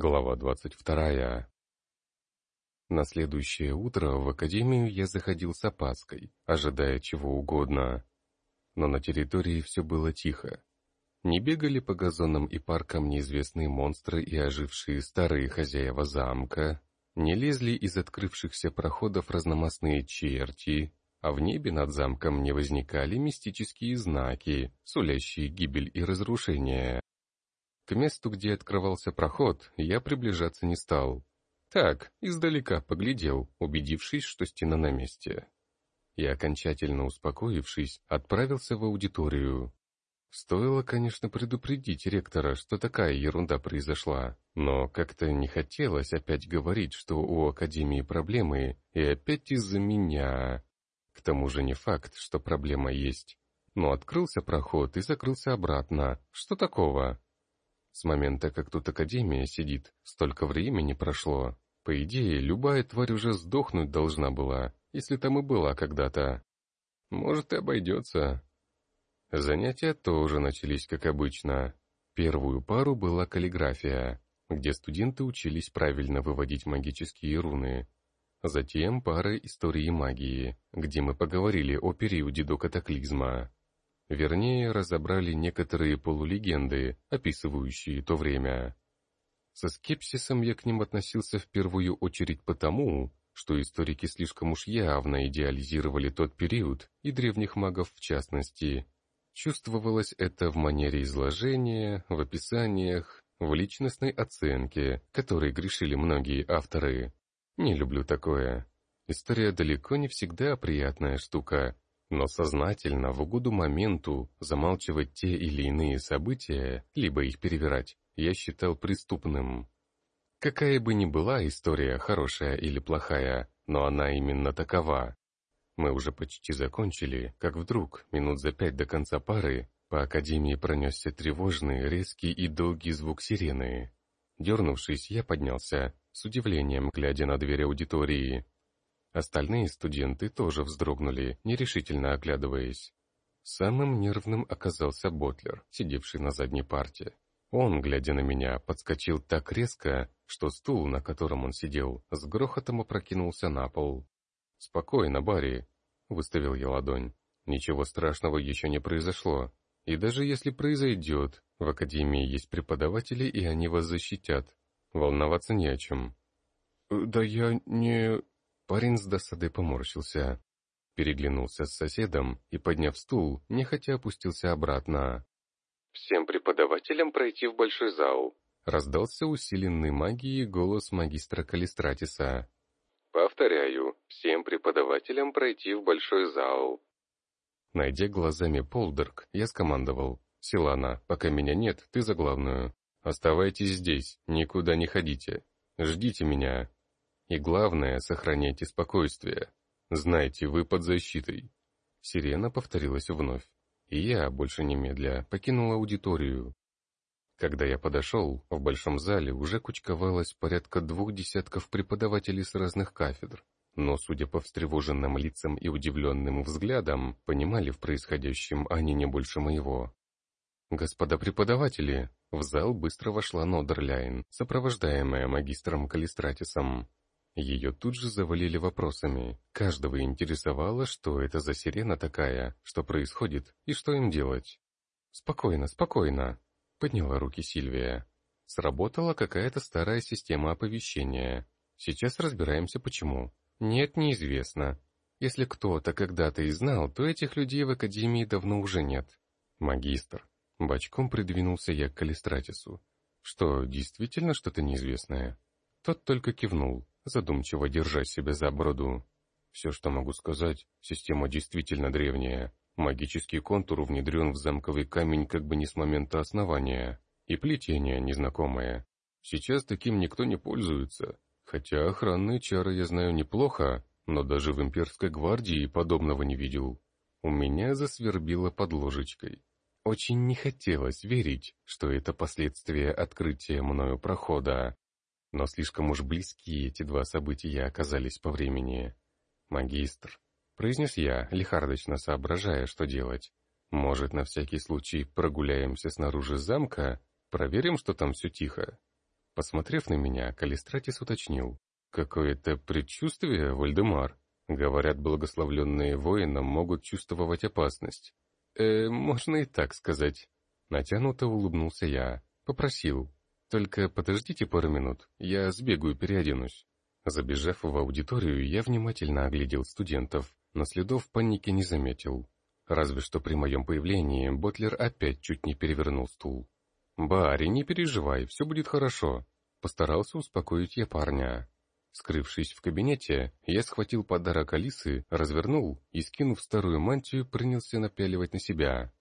Глава двадцать вторая. На следующее утро в академию я заходил с опаской, ожидая чего угодно. Но на территории все было тихо. Не бегали по газонам и паркам неизвестные монстры и ожившие старые хозяева замка, не лезли из открывшихся проходов разномастные черти, а в небе над замком не возникали мистические знаки, сулящие гибель и разрушение. К месту, где открывался проход, я приближаться не стал. Так, издалека поглядел, убедившись, что стена на месте. И окончательно успокоившись, отправился в аудиторию. Стоило, конечно, предупредить ректора, что такая ерунда произошла, но как-то не хотелось опять говорить, что у Академии проблемы, и опять из-за меня. К тому же не факт, что проблема есть. Но открылся проход и закрылся обратно. Что такого? С момента, как тут Академия сидит, столько времени прошло. По идее, любая тварь уже сдохнуть должна была, если там и была когда-то. Может, и обойдется. Занятия тоже начались как обычно. Первую пару была каллиграфия, где студенты учились правильно выводить магические руны. Затем пара истории магии, где мы поговорили о периоде до катаклизма. Вернее, разобрали некоторые полулегенды, описывающие то время. Со скепсисом я к ним относился в первую очередь потому, что историки слишком уж явно идеализировали тот период, и древних магов в частности. Чувствовалось это в манере изложения, в описаниях, в личностной оценке, которой грешили многие авторы. Не люблю такое. История далеко не всегда приятная штука, но сознательно, в угоду моменту, замалчивать те или иные события, либо их перевирать, я считал преступным. Какая бы ни была история, хорошая или плохая, но она именно такова. Мы уже почти закончили, как вдруг, минут за пять до конца пары, по академии пронесся тревожный, резкий и долгий звук сирены. Дернувшись, я поднялся, с удивлением глядя на дверь аудитории. Остальные студенты тоже вздрогнули, нерешительно оглядываясь. Самым нервным оказался Ботлер, сидевший на задней парте. Он, глядя на меня, подскочил так резко, что стул, на котором он сидел, с грохотом опрокинулся на пол. «Спокойно, Барри», — выставил я ладонь. «Ничего страшного еще не произошло. И даже если произойдет, в Академии есть преподаватели, и они вас защитят. Волноваться не о чем». «Да я не...» Парень с досадой поморщился, переглянулся с соседом и, подняв стул, нехотя опустился обратно. «Всем преподавателям пройти в большой зал», — раздался усиленный магией голос магистра Калистратиса. «Повторяю, всем преподавателям пройти в большой зал». Найдя глазами Полдерг, я скомандовал. «Силана, пока меня нет, ты за главную. Оставайтесь здесь, никуда не ходите. Ждите меня, и главное, сохраняйте спокойствие. Знайте, вы под защитой. Сирена повторилась вновь. И я, больше немедля, покинул аудиторию. Когда я подошел, в большом зале уже кучковалось порядка двух десятков преподавателей с разных кафедр, но, судя по встревоженным лицам и удивленным взглядам, понимали в происходящем они не больше моего. «Господа преподаватели!» В зал быстро вошла Нодерляйн, сопровождаемая магистром Калистратисом. Ее тут же завалили вопросами. Каждого интересовало, что это за сирена такая, что происходит и что им делать. «Спокойно, спокойно», — подняла руки Сильвия. Сработала какая-то старая система оповещения. Сейчас разбираемся почему. Нет, неизвестно. Если кто-то когда-то и знал, то этих людей в Академии давно уже нет. Магистр. Бочком придвинулся я к Калистратису. Что, действительно что-то неизвестное? Тот только кивнул задумчиво держа себя за бороду. Все, что могу сказать, система действительно древняя. Магический контур внедрен в замковый камень как бы не с момента основания, и плетение незнакомое. Сейчас таким никто не пользуется, хотя охранные чары я знаю неплохо, но даже в имперской гвардии подобного не видел. У меня засвербило под ложечкой. Очень не хотелось верить, что это последствия открытия мною прохода, но слишком уж близки эти два события оказались по времени. «Магистр», — произнес я, лихардочно соображая, что делать. «Может, на всякий случай прогуляемся снаружи замка, проверим, что там все тихо?» Посмотрев на меня, Калистратис уточнил. «Какое-то предчувствие, Вальдемар? Говорят, благословленные воинам могут чувствовать опасность. Э, можно и так сказать». Натянуто улыбнулся я. Попросил. «Только подождите пару минут, я сбегаю переоденусь». Забежав в аудиторию, я внимательно оглядел студентов, но следов паники не заметил. Разве что при моем появлении Ботлер опять чуть не перевернул стул. «Барри, не переживай, все будет хорошо», — постарался успокоить я парня. Скрывшись в кабинете, я схватил подарок Алисы, развернул и, скинув старую мантию, принялся напяливать на себя.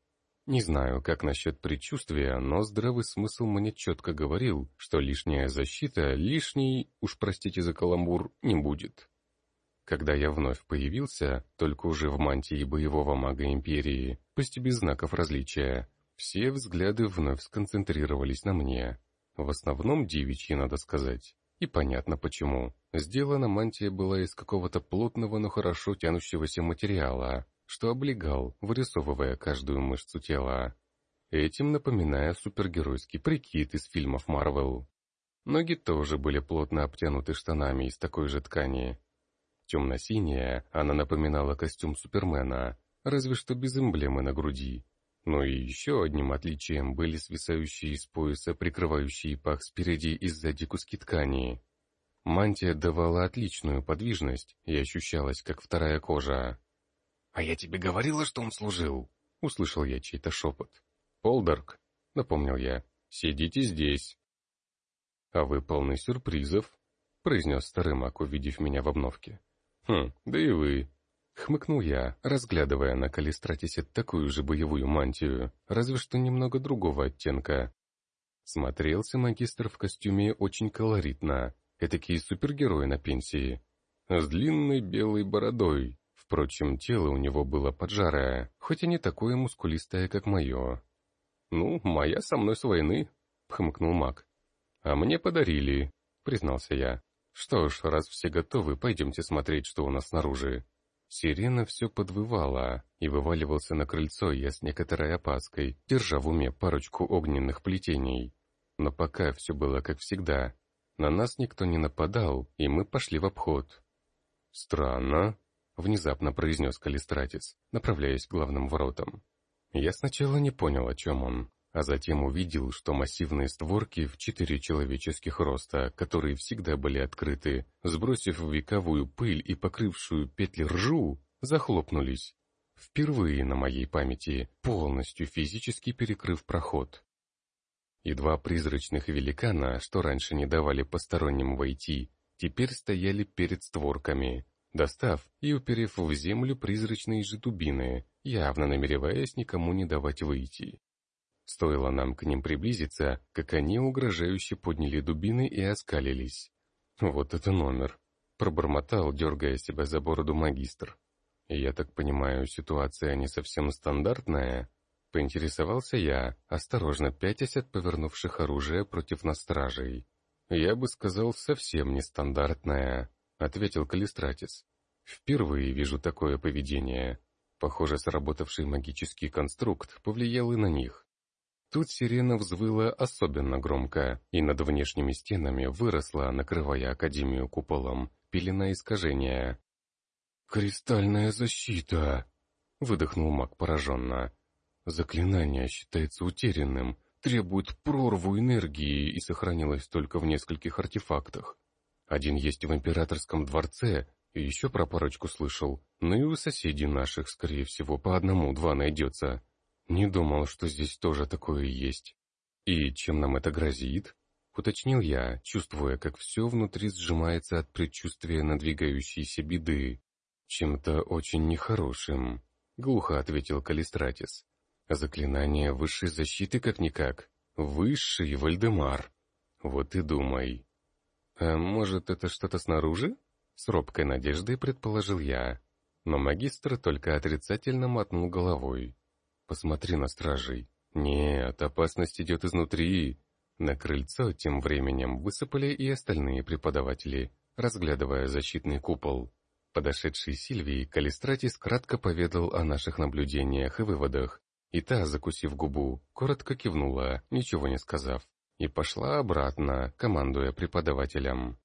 Не знаю, как насчет предчувствия, но здравый смысл мне четко говорил, что лишняя защита, лишней, уж простите за каламбур, не будет. Когда я вновь появился, только уже в мантии боевого мага Империи, пусть и без знаков различия, все взгляды вновь сконцентрировались на мне. В основном девичьи, надо сказать. И понятно почему. Сделана мантия была из какого-то плотного, но хорошо тянущегося материала, что облегал, вырисовывая каждую мышцу тела. Этим напоминая супергеройский прикид из фильмов Марвел. Ноги тоже были плотно обтянуты штанами из такой же ткани. Темно-синяя, она напоминала костюм Супермена, разве что без эмблемы на груди. Но и еще одним отличием были свисающие из пояса, прикрывающие пах спереди и сзади куски ткани. Мантия давала отличную подвижность и ощущалась, как вторая кожа. «А я тебе говорила, что он служил?» — услышал я чей-то шепот. «Полдарк», — напомнил я, — «сидите здесь». «А вы полны сюрпризов», — произнес старый маг, увидев меня в обновке. «Хм, да и вы». Хмыкнул я, разглядывая на Калистратисе такую же боевую мантию, разве что немного другого оттенка. Смотрелся магистр в костюме очень колоритно, этакий супергерой на пенсии. С длинной белой бородой, Впрочем, тело у него было поджарое, хоть и не такое мускулистое, как мое. «Ну, моя со мной с войны», — хмыкнул маг. «А мне подарили», — признался я. «Что ж, раз все готовы, пойдемте смотреть, что у нас снаружи». Сирена все подвывала, и вываливался на крыльцо я с некоторой опаской, держа в уме парочку огненных плетений. Но пока все было как всегда. На нас никто не нападал, и мы пошли в обход. «Странно», — внезапно произнес Калистратис, направляясь к главным воротам. Я сначала не понял, о чем он, а затем увидел, что массивные створки в четыре человеческих роста, которые всегда были открыты, сбросив вековую пыль и покрывшую петли ржу, захлопнулись. Впервые на моей памяти, полностью физически перекрыв проход. И два призрачных великана, что раньше не давали посторонним войти, теперь стояли перед створками, достав и уперев в землю призрачные же дубины, явно намереваясь никому не давать выйти. Стоило нам к ним приблизиться, как они угрожающе подняли дубины и оскалились. «Вот это номер!» — пробормотал, дергая себя за бороду магистр. «Я так понимаю, ситуация не совсем стандартная?» Поинтересовался я, осторожно пятясь от повернувших оружие против нас стражей. «Я бы сказал, совсем нестандартная», — ответил Калистратис. «Впервые вижу такое поведение. Похоже, сработавший магический конструкт повлиял и на них. Тут сирена взвыла особенно громко, и над внешними стенами выросла, накрывая Академию куполом, пелена искажения. «Кристальная защита!» — выдохнул маг пораженно. «Заклинание считается утерянным, требует прорву энергии и сохранилось только в нескольких артефактах. Один есть в императорском дворце, и еще про парочку слышал. Ну и у соседей наших, скорее всего, по одному-два найдется. Не думал, что здесь тоже такое есть. И чем нам это грозит? Уточнил я, чувствуя, как все внутри сжимается от предчувствия надвигающейся беды. Чем-то очень нехорошим, глухо ответил Калистратис. Заклинание высшей защиты как-никак. Высший Вальдемар. Вот и думай. «А может, это что-то снаружи?» С робкой надеждой предположил я. Но магистр только отрицательно мотнул головой. «Посмотри на стражей. Нет, опасность идет изнутри». На крыльцо тем временем высыпали и остальные преподаватели, разглядывая защитный купол. Подошедший Сильвий Калистратис кратко поведал о наших наблюдениях и выводах, и та, закусив губу, коротко кивнула, ничего не сказав. И пошла обратно, командуя преподавателям.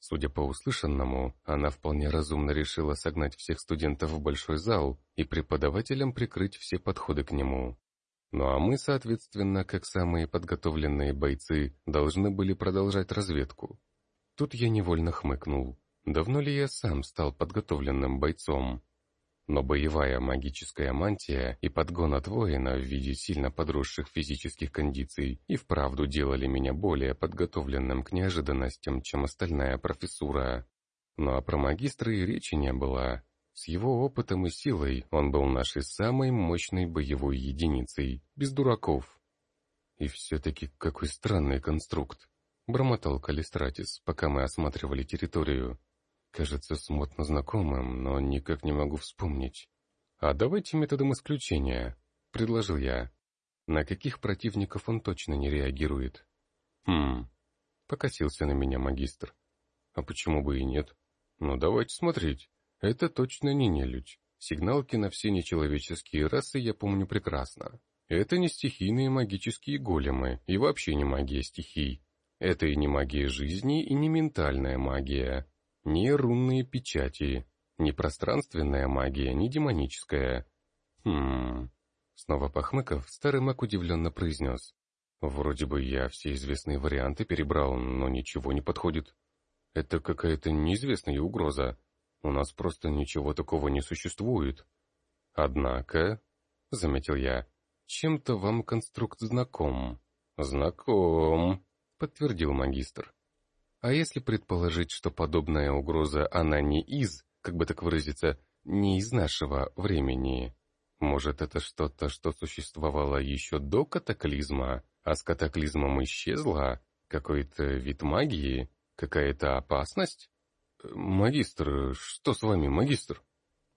Судя по услышанному, она вполне разумно решила согнать всех студентов в большой зал и преподавателям прикрыть все подходы к нему. Ну а мы, соответственно, как самые подготовленные бойцы, должны были продолжать разведку. Тут я невольно хмыкнул. Давно ли я сам стал подготовленным бойцом? Но боевая магическая мантия и подгон от воина в виде сильно подросших физических кондиций и вправду делали меня более подготовленным к неожиданностям, чем остальная профессура. Ну а про магистра и речи не было. С его опытом и силой он был нашей самой мощной боевой единицей, без дураков. И все-таки какой странный конструкт, бормотал Калистратис, пока мы осматривали территорию кажется смутно знакомым, но никак не могу вспомнить. «А давайте методом исключения», — предложил я. «На каких противников он точно не реагирует?» «Хм...» — покосился на меня магистр. «А почему бы и нет? Ну, давайте смотреть. Это точно не нелюдь. Сигналки на все нечеловеческие расы я помню прекрасно. Это не стихийные магические големы, и вообще не магия стихий. Это и не магия жизни, и не ментальная магия. Ни рунные печати, ни пространственная магия, ни демоническая. Хм... Снова похмыков, старый маг удивленно произнес. Вроде бы я все известные варианты перебрал, но ничего не подходит. Это какая-то неизвестная угроза. У нас просто ничего такого не существует. Однако, — заметил я, — чем-то вам конструкт знаком. Знаком, — подтвердил магистр. А если предположить, что подобная угроза, она не из, как бы так выразиться, не из нашего времени? Может, это что-то, что существовало еще до катаклизма, а с катаклизмом исчезло? Какой-то вид магии? Какая-то опасность? «Магистр, что с вами, магистр?»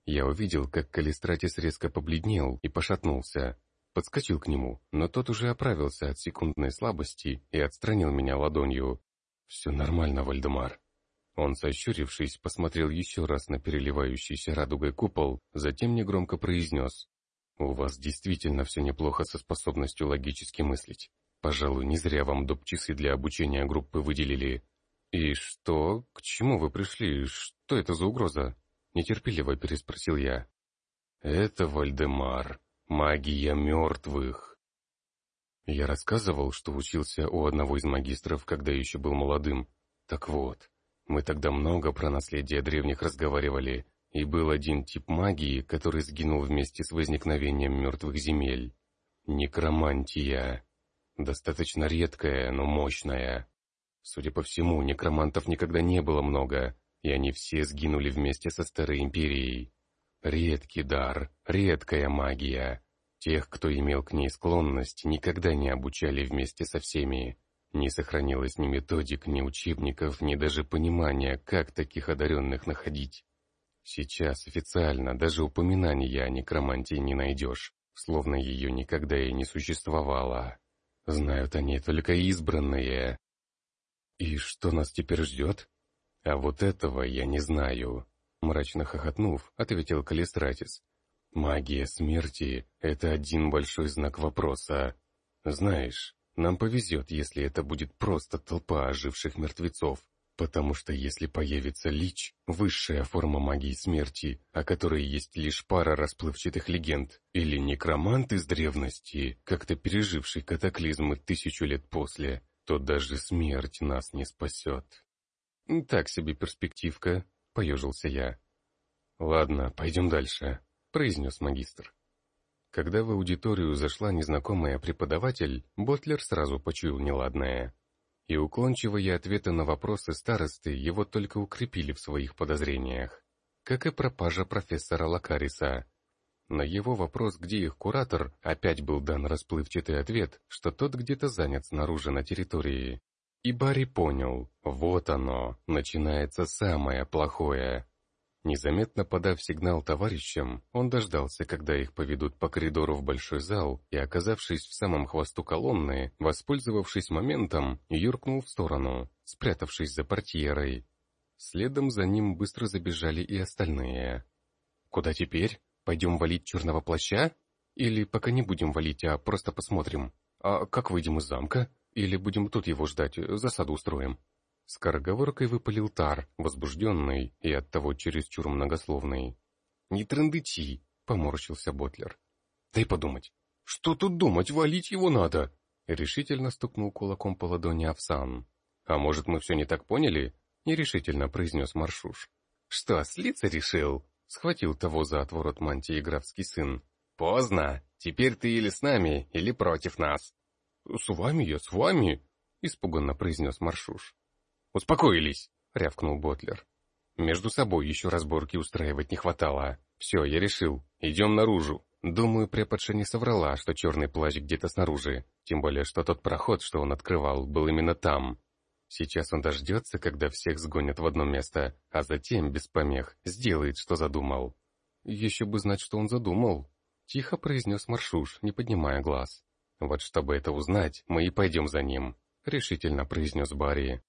Я увидел, как Калистратис резко побледнел и пошатнулся. Подскочил к нему, но тот уже оправился от секундной слабости и отстранил меня ладонью. «Все нормально, Вальдемар». Он, сощурившись, посмотрел еще раз на переливающийся радугой купол, затем негромко произнес. «У вас действительно все неплохо со способностью логически мыслить. Пожалуй, не зря вам доп. часы для обучения группы выделили. И что? К чему вы пришли? Что это за угроза?» Нетерпеливо переспросил я. «Это Вальдемар. Магия мертвых». Я рассказывал, что учился у одного из магистров, когда еще был молодым. Так вот, мы тогда много про наследие древних разговаривали, и был один тип магии, который сгинул вместе с возникновением мертвых земель. Некромантия. Достаточно редкая, но мощная. Судя по всему, некромантов никогда не было много, и они все сгинули вместе со Старой Империей. Редкий дар, редкая магия. Тех, кто имел к ней склонность, никогда не обучали вместе со всеми. Не сохранилось ни методик, ни учебников, ни даже понимания, как таких одаренных находить. Сейчас официально даже упоминания о некромантии не найдешь, словно ее никогда и не существовало. Знают они только избранные. И что нас теперь ждет? А вот этого я не знаю. Мрачно хохотнув, ответил Калистратис. Магия смерти — это один большой знак вопроса. Знаешь, нам повезет, если это будет просто толпа оживших мертвецов, потому что если появится лич, высшая форма магии смерти, о которой есть лишь пара расплывчатых легенд, или некромант из древности, как-то переживший катаклизмы тысячу лет после, то даже смерть нас не спасет. Так себе перспективка, поежился я. Ладно, пойдем дальше. — произнес магистр. Когда в аудиторию зашла незнакомая преподаватель, Ботлер сразу почуял неладное. И уклончивые ответы на вопросы старосты его только укрепили в своих подозрениях. Как и пропажа профессора Лакариса. На его вопрос, где их куратор, опять был дан расплывчатый ответ, что тот где-то занят снаружи на территории. И Барри понял, вот оно, начинается самое плохое. Незаметно подав сигнал товарищам, он дождался, когда их поведут по коридору в большой зал, и, оказавшись в самом хвосту колонны, воспользовавшись моментом, юркнул в сторону, спрятавшись за портьерой. Следом за ним быстро забежали и остальные. «Куда теперь? Пойдем валить черного плаща? Или пока не будем валить, а просто посмотрим? А как выйдем из замка? Или будем тут его ждать, засаду устроим?» Скороговоркой выпалил Тар, возбужденный и оттого чересчур многословный. «Не трындычи!» — поморщился Ботлер. «Дай подумать. Что тут думать, валить его надо!» Решительно стукнул кулаком по ладони Овсан. «А может, мы все не так поняли?» — нерешительно произнес Маршуш. «Что, слиться решил?» — схватил того за отворот мантии графский сын. «Поздно. Теперь ты или с нами, или против нас». «С вами я, с вами!» — испуганно произнес Маршуш. «Успокоились!» — рявкнул Ботлер. «Между собой еще разборки устраивать не хватало. Все, я решил. Идем наружу. Думаю, преподша не соврала, что черный плащ где-то снаружи. Тем более, что тот проход, что он открывал, был именно там. Сейчас он дождется, когда всех сгонят в одно место, а затем, без помех, сделает, что задумал. Еще бы знать, что он задумал. Тихо произнес Маршуш, не поднимая глаз. Вот чтобы это узнать, мы и пойдем за ним, решительно произнес Барри.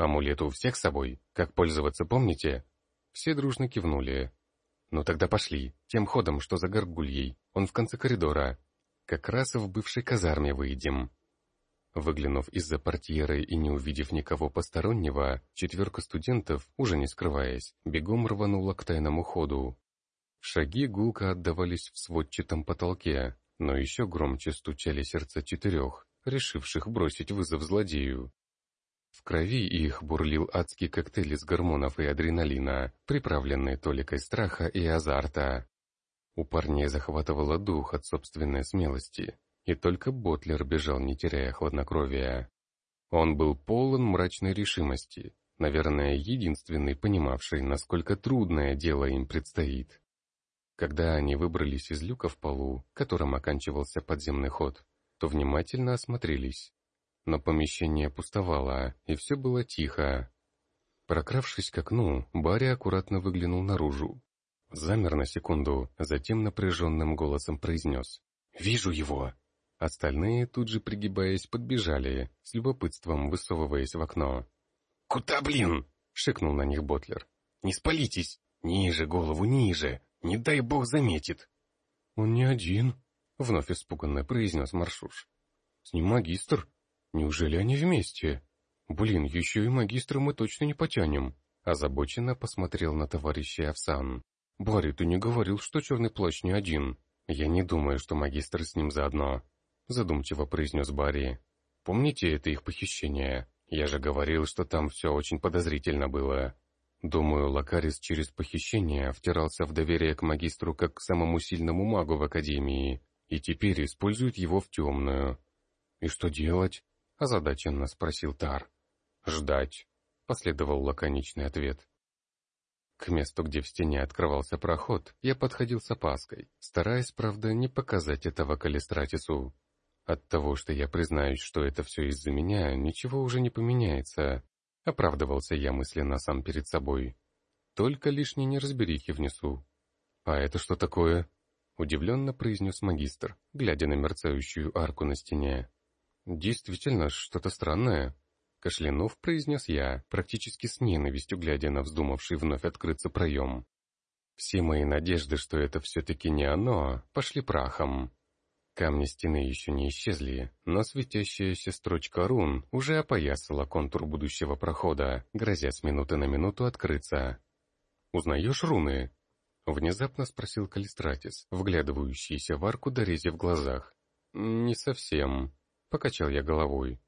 Амулет у всех с собой? Как пользоваться, помните? Все дружно кивнули. Ну тогда пошли, тем ходом, что за горгульей. Он в конце коридора. Как раз в бывшей казарме выйдем. Выглянув из-за портьеры и не увидев никого постороннего, четверка студентов, уже не скрываясь, бегом рванула к тайному ходу. Шаги гулко отдавались в сводчатом потолке, но еще громче стучали сердца четырех, решивших бросить вызов злодею. В крови их бурлил адский коктейль из гормонов и адреналина, приправленный толикой страха и азарта. У парней захватывало дух от собственной смелости, и только Ботлер бежал, не теряя хладнокровия. Он был полон мрачной решимости, наверное, единственный понимавший, насколько трудное дело им предстоит. Когда они выбрались из люка в полу, которым оканчивался подземный ход, то внимательно осмотрелись но помещение пустовало, и все было тихо. Прокравшись к окну, Барри аккуратно выглянул наружу. Замер на секунду, затем напряженным голосом произнес. «Вижу его!» Остальные, тут же пригибаясь, подбежали, с любопытством высовываясь в окно. «Куда, блин?» — шикнул на них Ботлер. «Не спалитесь! Ниже голову, ниже! Не дай бог заметит!» «Он не один!» — вновь испуганно произнес Маршуш. «С ним магистр, Неужели они вместе? Блин, еще и магистра мы точно не потянем. Озабоченно посмотрел на товарища Овсан. Барри, ты не говорил, что черный плащ не один? Я не думаю, что магистр с ним заодно. Задумчиво произнес Барри. Помните это их похищение? Я же говорил, что там все очень подозрительно было. Думаю, Лакарис через похищение втирался в доверие к магистру как к самому сильному магу в Академии, и теперь использует его в темную. И что делать? Озадаченно спросил Тар. «Ждать», — последовал лаконичный ответ. К месту, где в стене открывался проход, я подходил с опаской, стараясь, правда, не показать этого Калистратису. От того, что я признаюсь, что это все из-за меня, ничего уже не поменяется. Оправдывался я мысленно сам перед собой. Только лишней неразберихи внесу. «А это что такое?» — удивленно произнес магистр, глядя на мерцающую арку на стене. «Действительно, что-то странное», — кашлянув произнес я, практически с ненавистью глядя на вздумавший вновь открыться проем. Все мои надежды, что это все-таки не оно, пошли прахом. Камни стены еще не исчезли, но светящаяся строчка рун уже опоясала контур будущего прохода, грозя с минуты на минуту открыться. «Узнаешь руны?» — внезапно спросил Калистратис, вглядывающийся в арку дорези в глазах. «Не совсем», Покачал я головой.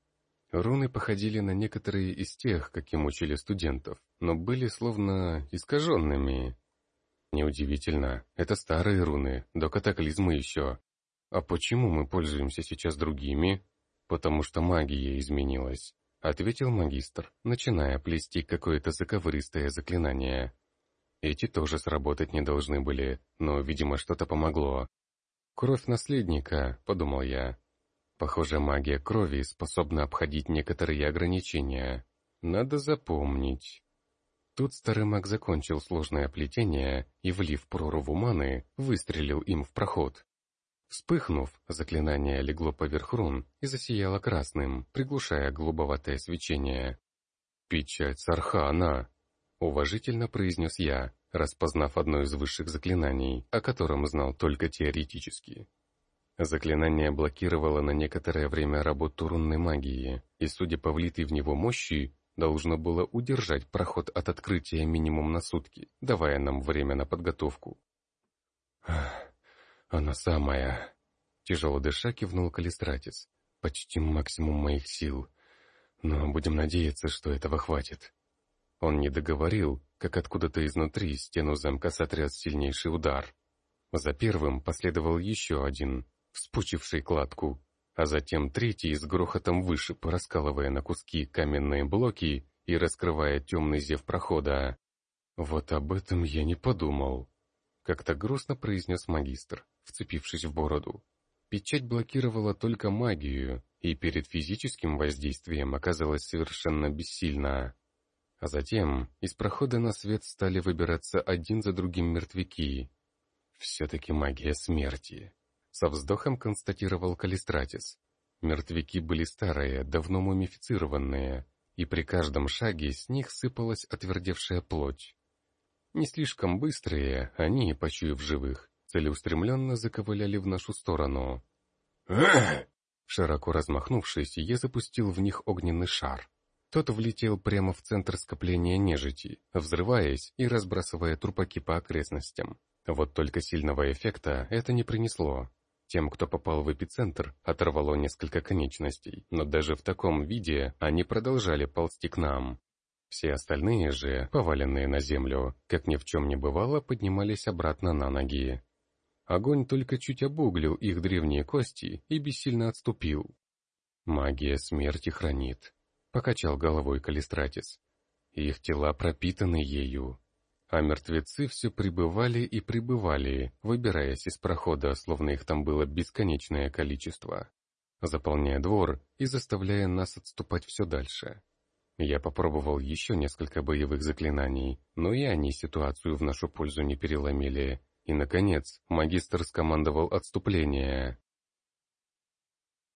Руны походили на некоторые из тех, каким учили студентов, но были словно искаженными. Неудивительно, это старые руны, до катаклизма еще. А почему мы пользуемся сейчас другими? Потому что магия изменилась, ответил магистр, начиная плести какое-то заковыристое заклинание. Эти тоже сработать не должны были, но, видимо, что-то помогло. «Кровь наследника», — подумал я, Похоже, магия крови способна обходить некоторые ограничения. Надо запомнить. Тут старый маг закончил сложное плетение и, влив прорву маны, выстрелил им в проход. Вспыхнув, заклинание легло поверх рун и засияло красным, приглушая голубоватое свечение. «Печать Сархана!» — уважительно произнес я, распознав одно из высших заклинаний, о котором знал только теоретически. Заклинание блокировало на некоторое время работу рунной магии, и, судя по влитой в него мощи, должно было удержать проход от открытия минимум на сутки, давая нам время на подготовку. «Она самая!» Тяжело дыша кивнул Калистратис. «Почти максимум моих сил. Но будем надеяться, что этого хватит». Он не договорил, как откуда-то изнутри стену замка сотряс сильнейший удар. За первым последовал еще один, вспучивший кладку, а затем третий с грохотом вышиб, раскалывая на куски каменные блоки и раскрывая темный зев прохода. «Вот об этом я не подумал», — как-то грустно произнес магистр, вцепившись в бороду. Печать блокировала только магию, и перед физическим воздействием оказалась совершенно бессильна. А затем из прохода на свет стали выбираться один за другим мертвяки. Все-таки магия смерти. Со вздохом констатировал Калистратис. Мертвяки были старые, давно мумифицированные, и при каждом шаге с них сыпалась отвердевшая плоть. Не слишком быстрые, они, почуяв живых, целеустремленно заковыляли в нашу сторону. Широко размахнувшись, я запустил в них огненный шар. Тот влетел прямо в центр скопления нежити, взрываясь и разбрасывая трупаки по окрестностям. Вот только сильного эффекта это не принесло. Тем, кто попал в эпицентр, оторвало несколько конечностей, но даже в таком виде они продолжали ползти к нам. Все остальные же, поваленные на землю, как ни в чем не бывало, поднимались обратно на ноги. Огонь только чуть обуглил их древние кости и бессильно отступил. «Магия смерти хранит», — покачал головой Калистратис. «Их тела пропитаны ею, а мертвецы все прибывали и прибывали, выбираясь из прохода, словно их там было бесконечное количество, заполняя двор и заставляя нас отступать все дальше. Я попробовал еще несколько боевых заклинаний, но и они ситуацию в нашу пользу не переломили. И, наконец, магистр скомандовал отступление.